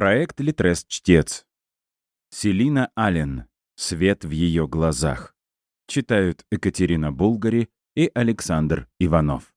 Проект Литрес Чтец. Селина Аллен. Свет в ее глазах. Читают Екатерина Булгари и Александр Иванов.